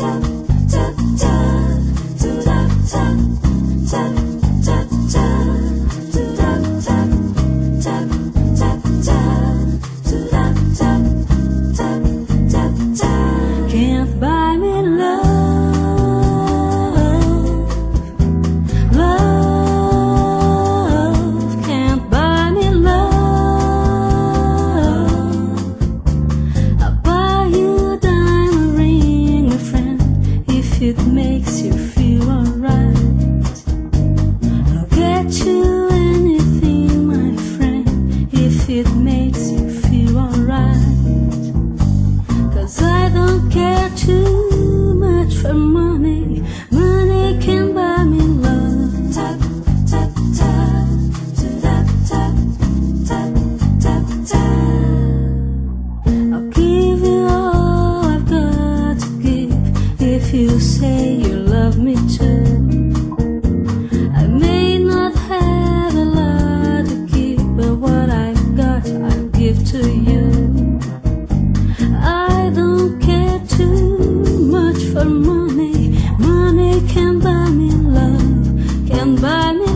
Can't it makes you feel alright. Cause I don't care too much for money. Money can buy me love. Tap, tap, tap, tap, tap, tap, tap, tap. I'll give you all I've got to give if you say you by.